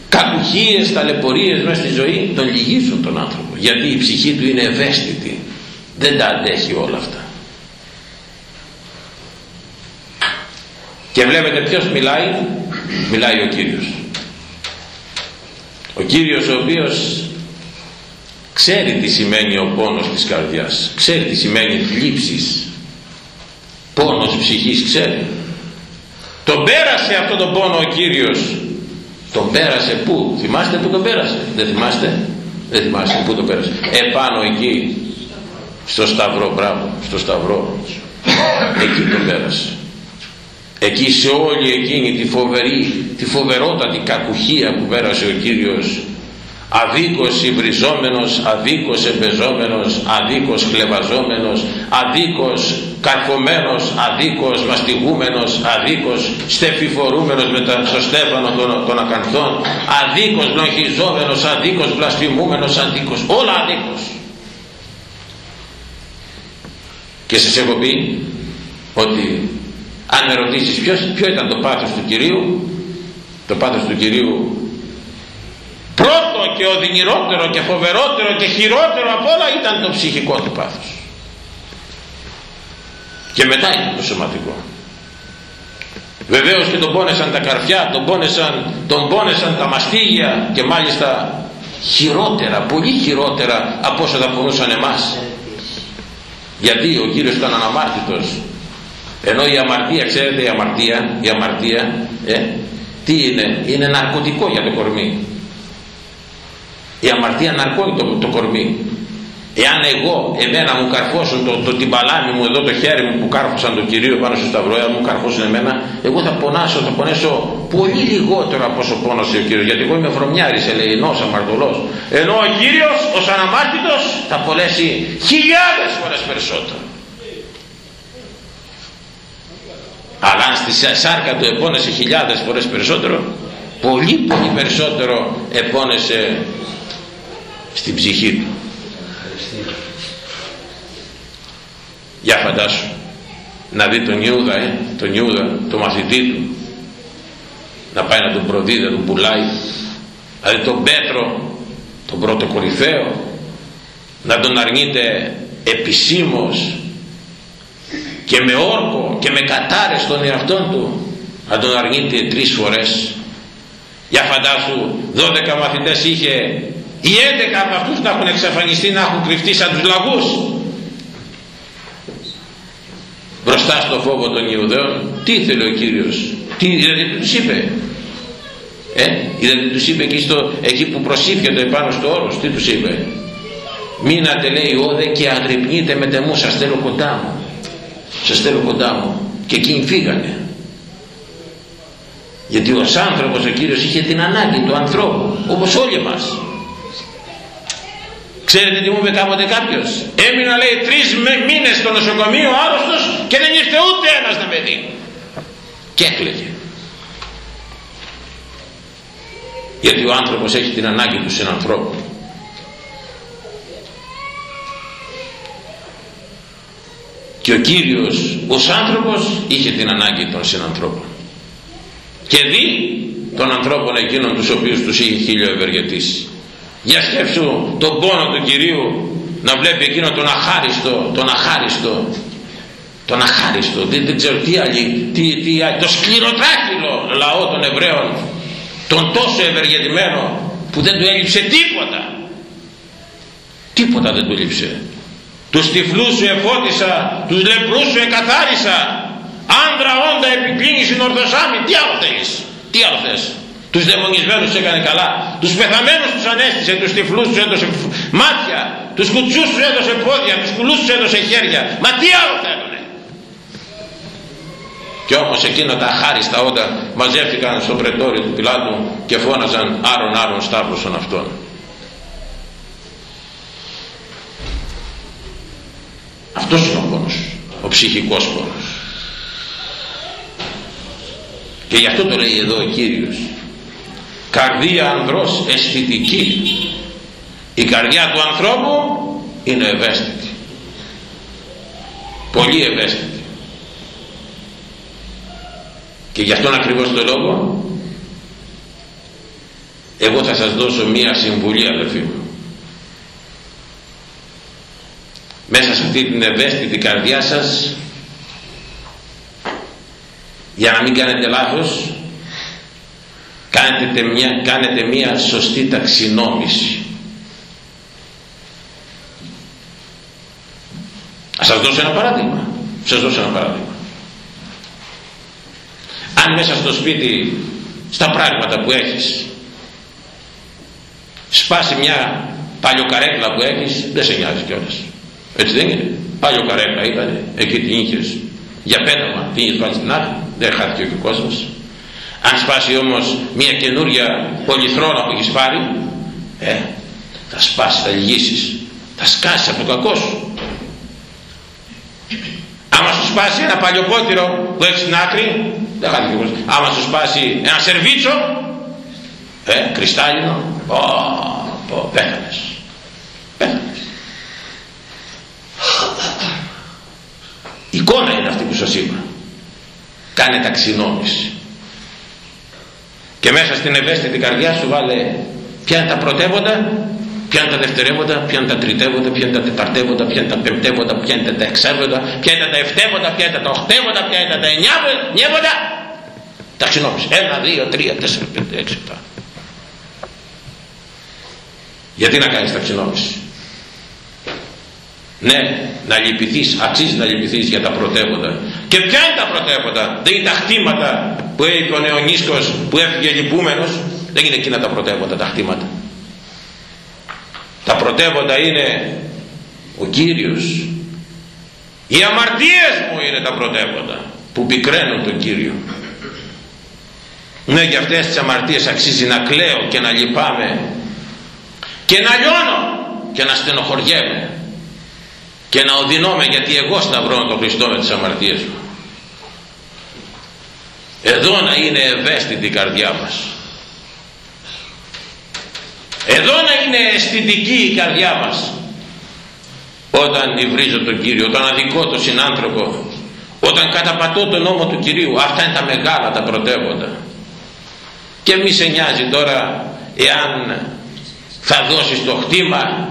Κακουχίες, ταλαιπωρίες μέσα στη ζωή τον λυγίζουν τον άνθρωπο γιατί η ψυχή του είναι ευαίσθητη δεν τα αντέχει όλα αυτά. Και βλέπετε ποιος μιλάει. Μιλάει ο Κύριος. Ο Κύριος ο οποίος ξέρει τι σημαίνει ο πόνος της καρδιάς. Ξέρει τι σημαίνει θλίψης πόνος ψυχής ξέρει. Τον πέρασε αυτό τον πόνο ο Κύριος. Τον πέρασε πού; Θυμάστε που τον πέρασε; Δεν θυμάστε; Δεν θυμάστε πού τον πέρασε. Επάνω εκεί στο σταυρό μπράβο στο σταυρό εκεί τον πέρασε εκεί σε όλη εκείνη τη φοβερή τη φοβερότατη κακουχία που πέρασε ο Κύριος αδίκως υβριζόμενος, αδίκως εμπεζόμενος, αδίκως χλεβαζόμενος, αδίκως καρφωμένος, αδίκως μαστιγούμενος, αδίκως στεφιφορούμενος με το στέφανο των, των ακανθών, αδίκως λογιζόμενος, αδίκως βλασφημούμενος, αδίκως, όλα αδίκως. Και σας έχω πει ότι αν με ρωτήσεις ποιος, ποιο ήταν το πάθος του Κυρίου το πάθος του Κυρίου πρώτο και οδυνηρότερο και φοβερότερο και χειρότερο από όλα ήταν το ψυχικό του πάθος. Και μετά ήταν το σωματικό. Βεβαίως και τον πόνεσαν τα καρφιά τον πόνεσαν, τον πόνεσαν τα μαστίγια και μάλιστα χειρότερα, πολύ χειρότερα από όσο θα πονούσαν εμάς γιατί ο Κύριος ήταν αναμάρτητος. Ενώ η αμαρτία ξέρετε η αμαρτία η αμαρτία ε, τι είναι; Είναι ναρκωτικό για το κορμί. Η αμαρτία ναρκώνει το, το κορμί. Εάν εγώ εμένα μου καρφώσουν το, το τυμπαλάμι μου εδώ το χέρι μου που κάρφωσαν τον Κυρίο πάνω στο σταυρό εάν μου καρφώσουν εμένα εγώ θα πονάσω θα πονέσω πολύ λιγότερο από όσο πόνωσε ο Κύριος γιατί εγώ είμαι βρωμιάρης ελεηνός αμαρτωλός. Ενώ ο Κύριος ως αναμάρτητος θα πονέσει χιλιάδες φορές περισσότερο. Αλλά αν στη σάρκα του επώνεσε χιλιάδες φορές περισσότερο πολύ πολύ περισσότερο επώνεσε στην ψυχή του. Για φαντάσου να δει τον Ιούδα ε, τον Ιούδα, τον μαθητή του να πάει να τον προδίδει, να τον πουλάει. Δηλαδή τον Πέτρο τον πρώτο κορυφαίο να τον αρνείται επισήμως και με όρκο και με κατάρες των εαυτών του να τον αρνείται τρεις φορές. Για φαντάσου 12 μαθητές είχε οι 11 από αυτούς να έχουν εξαφανιστεί να έχουν κρυφτεί σαν τους λαγούς. Μπροστά στο φόβο των Ιουδαίων τι ήθελε ο Κύριος; Τι δηλαδή τους είπε. Ε, δηλαδή τους είπε εκεί, στο, εκεί που προσήφιεται επάνω στο όρος. Τι τους είπε. Μείνατε λέει όδε και αγρυπνείτε με τεμού. Σας θέλω κοντά μου. Σας θέλω κοντά μου. Και εκείνοι φύγανε. Γιατί ο άνθρωπος ο Κύριος είχε την ανάγκη του ανθρώπου. Όπως όλοι μας. Ξέρετε τι μου είπε κάποτε κάποιος; Έμεινα λέει τρεις μήνες στο νοσοκομείο άρρωστος και δεν ήρθε ούτε ένας να με και έκλαιγε. Γιατί ο άνθρωπος έχει την ανάγκη του συνανθρώπου και ο Κύριος ως άνθρωπος είχε την ανάγκη των συνανθρώπων και δει των ανθρώπων εκείνων τους οποίους τους είχε χίλιο ευεργετήσει. Για σκέψου τον πόνο του Κυρίου να βλέπει εκείνο τον αχάριστο τον αχάριστο τον αχάριστο, δεν, δεν ξέρω τι άλλη, τι, τι άλλη, το σκληροτράχυλο λαό των Εβραίων, τον τόσο ευεργετημένο που δεν του έλειψε τίποτα. Τίποτα δεν του έλειψε. Τους τυφλούς σου εφώτισα, τους λεπρούς σου εκαθάρισα, άνδρα όντα επικλίνησιν συνορθωσάμι, τι άλλο θέλεις, τι άλλο θες. Τους δαιμονισμένους έκανε καλά, τους πεθαμένους τους ανέστησε, τους τυφλούς τους έδωσε μάτια, τους κουτσούς τους έδωσε πόδια, τους κουλούς τους έδωσε χέρια, μα τι άλλο θέλουνε. Και όμως εκείνα τα χάριστα όντα μαζεύτηκαν στο πρετόριο του Πιλάτου και φώναζαν άρων άρων σταύρωσον αυτών. Αυτός είναι ο πόνος, ο ψυχικός πόνος. Και γι' αυτό το λέει εδώ ο Κύριος. Καρδία ανδρός αισθητική. Η καρδιά του ανθρώπου είναι ευαίσθητη. Πολύ ευαίσθητη. Και γι' αυτόν ακριβώς το λόγο εγώ θα σας δώσω μία συμβουλή αδελφοί μου. Μέσα σε αυτή την ευαίσθητη καρδιά σας για να μην κάνετε λάθος κάνετε μια, κάνετε μια σωστή ταξινόμηση. Σας δώσω ένα παράδειγμα. Σας δώσω ένα παράδειγμα κάνει μέσα στο σπίτι στα πράγματα που έχεις. Σπάσει μια παλιοκαρέκλα που έχεις δεν σε νοιάζει κιόλας. Έτσι δεν είναι. Παλιοκαρέκλα ήταν εκεί την είχες για πέταμα την είχες βάλει στην άλλη δεν χάθηκε ο δικός αν σπάσει όμως μια καινούρια πολυθρόνα που έχεις πάρει ε, θα σπάσει, θα λυγίσεις θα σκάσεις από το κακό σου. Άμα σου σπάσει ένα παλιοπότηρο που έχεις στην άκρη, δεν χάνεις τίποτα. Άμα σου σπάσει ένα σερβίτσο, ε, κρυστάλλινο, πω, πω, πέθανες. Πέθανες. Εικόνα είναι αυτή που σας είπα. Κάνε ταξινόμηση. Και μέσα στην ευαίσθητη καρδιά σου βάλε ποια είναι τα πρωτεύοντα Ποια είναι τα δευτερεύοντα, ποια είναι τα τριτεύοντα, ποια είναι τα τεταρτεύοντα, ποια είναι τα πεμπτεύοντα, ποια είναι τα εξέβοντα, ποια είναι τα ευτεύοντα, ποια είναι τα οχτεύοντα, ποια είναι τα εννιάβοντα. Ταξινόμηση. Ένα, δύο, τρία, τέσσερα, πέντε, έξι, επτά. Γιατί να κάνεις ταξινόμηση. Ναι, να λυπηθεί, αξίζει να λυπηθεί για τα πρωτεύοντα. Και ποια είναι τα πρωτεύοντα, δεν είναι τα χτήματα που έχει ο νεονίσκο που έφυγε λυπούμενο. δεν είναι εκείνα τα πρωτεύοντα τα χτήματα τα πρωτεύοντα είναι ο Κύριος. Οι αμαρτίες μου είναι τα πρωτεύοντα που πικραίνουν τον Κύριο. Ναι για αυτές τις αμαρτίες αξίζει να κλαίω και να λυπάμαι και να λιώνω και να στενοχωριέμαι και να οδυνόμαι γιατί εγώ σταυρώνω τον Χριστό με τις αμαρτίες μου. Εδώ να είναι ευαίσθητη η καρδιά μας. Εδώ να είναι αισθητική η καρδιά μας όταν βρίζω τον Κύριο, όταν αδικό τον συνάνθρωπο, όταν καταπατώ τον νόμο του Κυρίου. Αυτά είναι τα μεγάλα, τα πρωτεύοντα. Και μη σε νοιάζει τώρα εάν θα δώσεις το χτήμα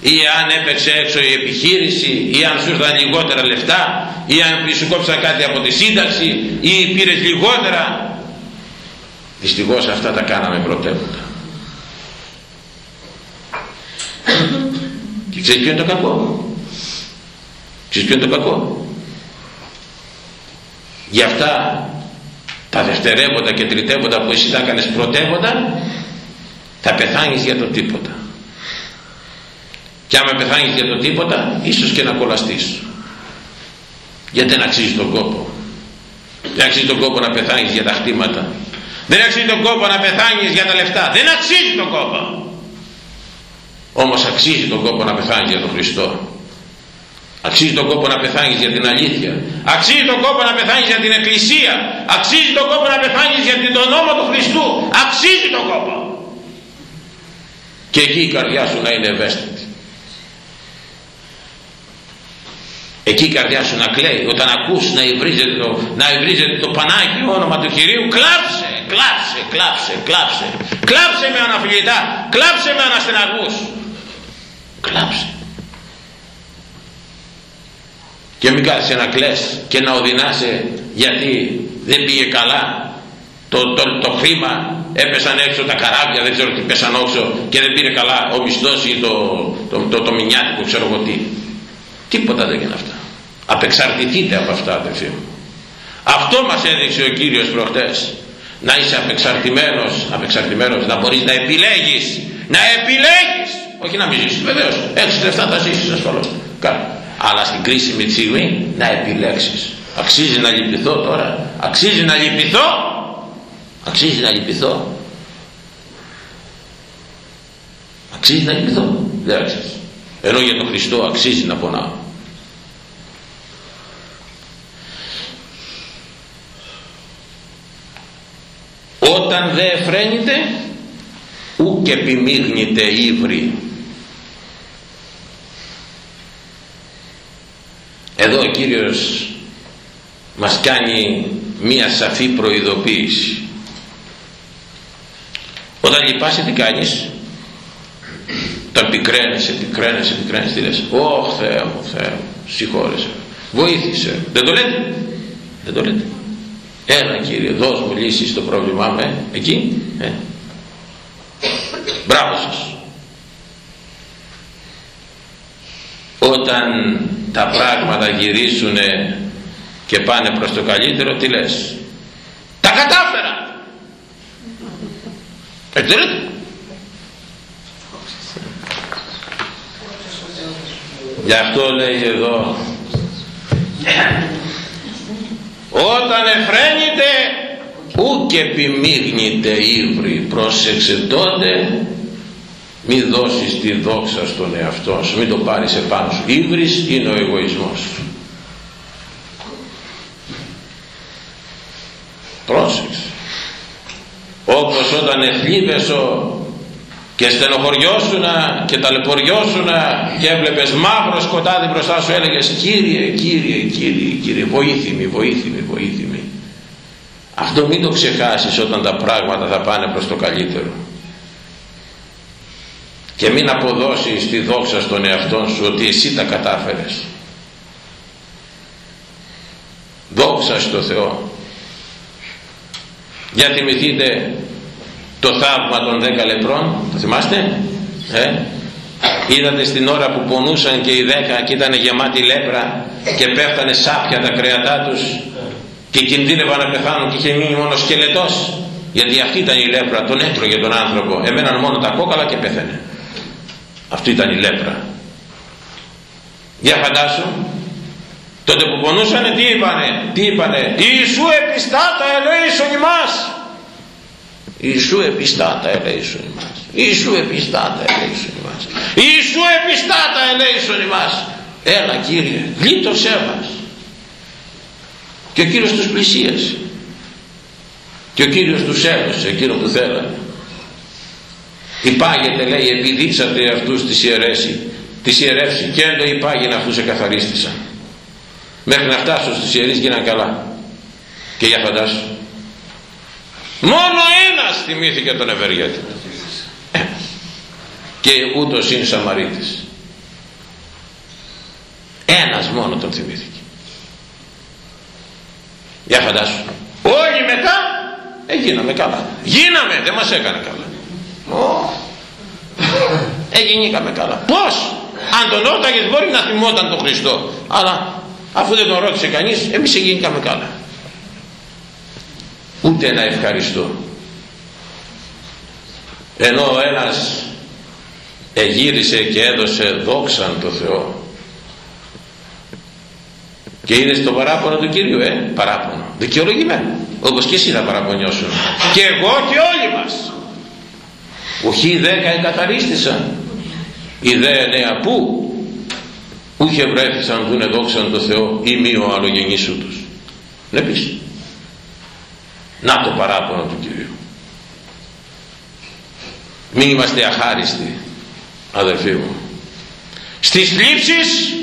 ή αν έπαιξε έξω η επιχείρηση ή αν σου ήρθαν λιγότερα λεφτά ή αν σου κάτι από τη σύνταξη ή πήρες λιγότερα. Δυστυχώς αυτά τα κάναμε πρωτεύοντα. Και ξέρεις ποιο είναι το κακό; Ξέρεις ποιο είναι το κακό; Γι' αυτά τα δευτερεύοντα και τριτεύοντα που εσύ τα έκανες πρωτεύοντα θα πεθάνεις για το τίποτα. Και άμα πεθάνεις για το τίποτα ίσως και να κολλαστεί. Γιατί δεν αξίζει τον κόπο. Δεν αξίζει τον κόπο να πεθάνεις για τα χτήματα. Δεν αξίζει τον κόπο να πεθάνεις για τα λεφτά. Δεν αξίζει τον κόπο όμως αξίζει τον κόπο να πεθάνεις για τον Χριστό. Αξίζει τον κόπο να πεθάνεις για την αλήθεια. Αξίζει τον κόπο να πεθάνεις για την εκκλησία. Αξίζει τον κόπο να πεθάνεις για τον νόμο του Χριστού. Αξίζει τον κόπο. Και εκεί η καρδιά σου να είναι ευαίσθητη. Εκεί η καρδιά σου να κλαίει. Όταν ακούς να υβρίζεται το, να υβρίζεται το πανάκι όνομα του Κυρίου κλάψε, κλάψε, κλάψε, κλάψε. Κλάψε με αναφιλητά. Κλάψε με αναστεναγμούς κλάψε. Και μην κάθεσαι να κλαις και να οδυνάσαι γιατί δεν πήγε καλά. Το, το, το χρήμα έπεσαν έξω τα καράβια δεν ξέρω τι πέσαν όξω και δεν πήρε καλά ο μισθός ή το, το, το, το, το μηνιάτικο ξέρω εγώ τι. Τίποτα δεν είναι αυτά. Απεξαρτηθείτε από αυτά αδελφοί μου. Αυτό μας έδειξε ο Κύριος προχτές. Να είσαι απεξαρτημένος απεξαρτημένος να μπορείς να επιλέγεις να επιλέγεις όχι να μην ζήσεις βεβαίως. Έχεις λεφτά θα ζήσεις ασφαλώς. Αλλά στην κρίσιμη στιγμή να επιλέξεις. Αξίζει να λυπηθώ τώρα. Αξίζει να λυπηθώ. Αξίζει να λυπηθώ. Αξίζει να λυπηθώ. Δεν αξίζει. Ενώ για τον Χριστό αξίζει να πονάω. Όταν δε εφραίνεται ουκ επιμίγνεται ύβρι εδώ ο Κύριος μας κάνει μία σαφή προειδοποίηση. Όταν λυπάσαι τι κάνεις όταν πικραίνεσαι, πικραίνεσαι, πικραίνεσαι τι λες Ω Θεέ μου, Θεέ μου, συγχώρεσαι βοήθησε, δεν το λέτε. Δεν το λέτε. Έλα Κύριε δώσ' μου λύση στο πρόβλημά μου ε, εκεί ε. μπράβο σας. Όταν τα πράγματα γυρίσουν και πάνε προς το καλύτερο τι λες; Τα κατάφερα! Έτσι γι' αυτό λέει εδώ όταν εφραίνεται ουκ επιμίγνεται ύβρι πρόσεξε τότε μη δώσεις τη δόξα στον εαυτό σου μην το πάρεις επάνω σου. Ύβρις είναι ο εγωισμός πρόσεξε. Όπως όταν εθλίβεσαι και στενοχωριώσουνα και ταλαιπωριώσουνα και έβλεπες μαύρο σκοτάδι μπροστά σου έλεγες Κύριε, Κύριε, Κύριε, Κύριε βοήθημη, βοήθημη, βοήθημη αυτό μην το ξεχάσεις όταν τα πράγματα θα πάνε προς το καλύτερο και μην αποδώσεις τη δόξα στον εαυτό σου ότι εσύ τα κατάφερες. Δόξα στο Θεό. Για θυμηθείτε το θαύμα των δέκα λεπρών το θυμάστε ε; είδατε στην ώρα που πονούσαν και οι δέκα και ήταν γεμάτοι λέπρα και πέφτανε σάπια τα κρέατά τους και κινδύνευαν να πεθάνουν και είχε μείνει μόνο σκελετός γιατί αυτή ήταν η λέπρα τον έτρωγε τον άνθρωπο. Εμέναν μόνο τα κόκαλα και πέθανε αυτή ήταν η λέπρα. Για φαντάσου τότε που πονούσανε τι είπανε τι είπανε; Ιησού επιστάτα ελέησον ημάς! Ιησού επιστάτα ελέησον ημάς! Ιησού επιστάτα ελέησον ημάς! Ιησού επιστάτα ελέησον ημάς! Έλα Κύριε γλίτωσέ μας! Και ο Κύριος τους πλησίασε! Και ο Κύριος τους έδωσε εκείνο που θέλανε υπάγεται λέει επιδείξατε αυτούς τις ιερέσει τις ιερεύσει. Και έντο υπάγει αυτούς εκαθαρίστησαν. Μέχρι να φτάσουν στους ιερείς γίναν καλά. Και για φαντάσου. Μόνο ένας θυμήθηκε τον Ευεργέτη. Ε. και ούτως είναι Σαμαρίτης. Ένας μόνο τον θυμήθηκε. Για φαντάσου. Όλοι μετά ε, γίναμε καλά. Γίναμε δεν μας έκανε καλά Έγινήκαμε καλά. Πώς! Αν τον ρώταγες μπορεί να θυμόταν τον Χριστό. Αλλά αφού δεν τον ρώτησε κανείς εμείς έγινηκαμε καλά. Ούτε ένα ευχαριστώ. Ενώ ένας εγύρισε και έδωσε δόξαν το Θεό και είδε το παράπονο του Κύριου ε παράπονο δικαιολογημένο όπως και εσύ θα παραπονιώσουν και εγώ και όλοι μας οχι οι δέκα εγκαθαρίστησαν οι δε νέα που ούχε βρέθησαν δούνε δόξαν το Θεό ή μη ο αλλογενής σου τους βλέπεις. Να το παράπονο του Κυρίου. Μην είμαστε αχάριστοι αδελφοί μου. Στις θλίψεις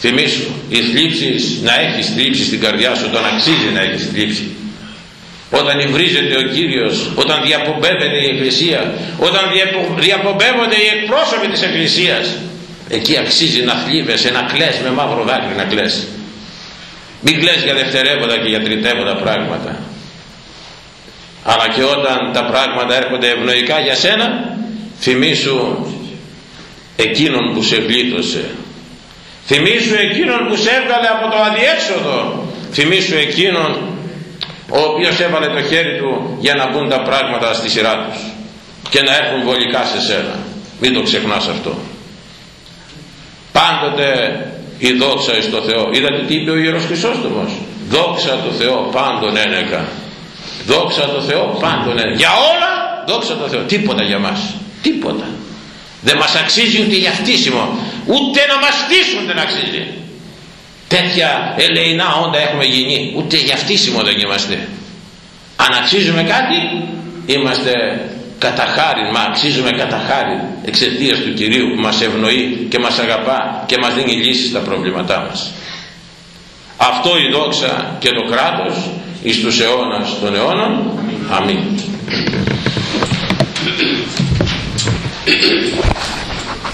θυμήσου οι θλίψεις να έχεις θλίψη στην καρδιά σου τον αξίζει να έχεις θλίψη όταν υβρίζεται ο Κύριος όταν διαπομπεύεται η Εκκλησία όταν διαπομπεύονται οι εκπρόσωποι της Εκκλησίας εκεί αξίζει να θλίβεσαι να κλαις με μαύρο δάκρυ να κλαις. Μην κλαις για δευτερεύοντα και για τριτεύοντα πράγματα. Αλλά και όταν τα πράγματα έρχονται ευνοϊκά για σένα θυμήσου εκείνον που σε γλίτωσε. Θυμήσου εκείνον που σε έβγαλε από το αδιέξοδο. Θυμήσου εκείνον ο οποίος έβαλε το χέρι του για να μπουν τα πράγματα στη σειρά τους και να έρθουν βολικά σε σένα. Μην το ξεχνάς αυτό. Πάντοτε η δόξα εις το Θεό. Είδατε τι είπε ο Ιερός Χρυσόστομος; Δόξα το Θεό πάντων ένεκα δόξα το Θεό πάντων ένεκα για όλα δόξα το Θεό. Τίποτα για μας. Τίποτα. Δεν μας αξίζει ούτε για φτύσιμο ούτε να μας φτύσουν δεν αξίζει τέτοια ελεηνά όντα έχουμε γίνει ούτε για φτύσιμο δεν είμαστε. Αν αξίζουμε κάτι είμαστε κατά χάρη, μα αξίζουμε κατά χάρη εξαιτίας του Κυρίου που μας ευνοεί και μας αγαπά και μας δίνει λύσεις στα προβλήματά μας. Αυτό η δόξα και το κράτος εις τους αιώνας των αιώνων. Αμήν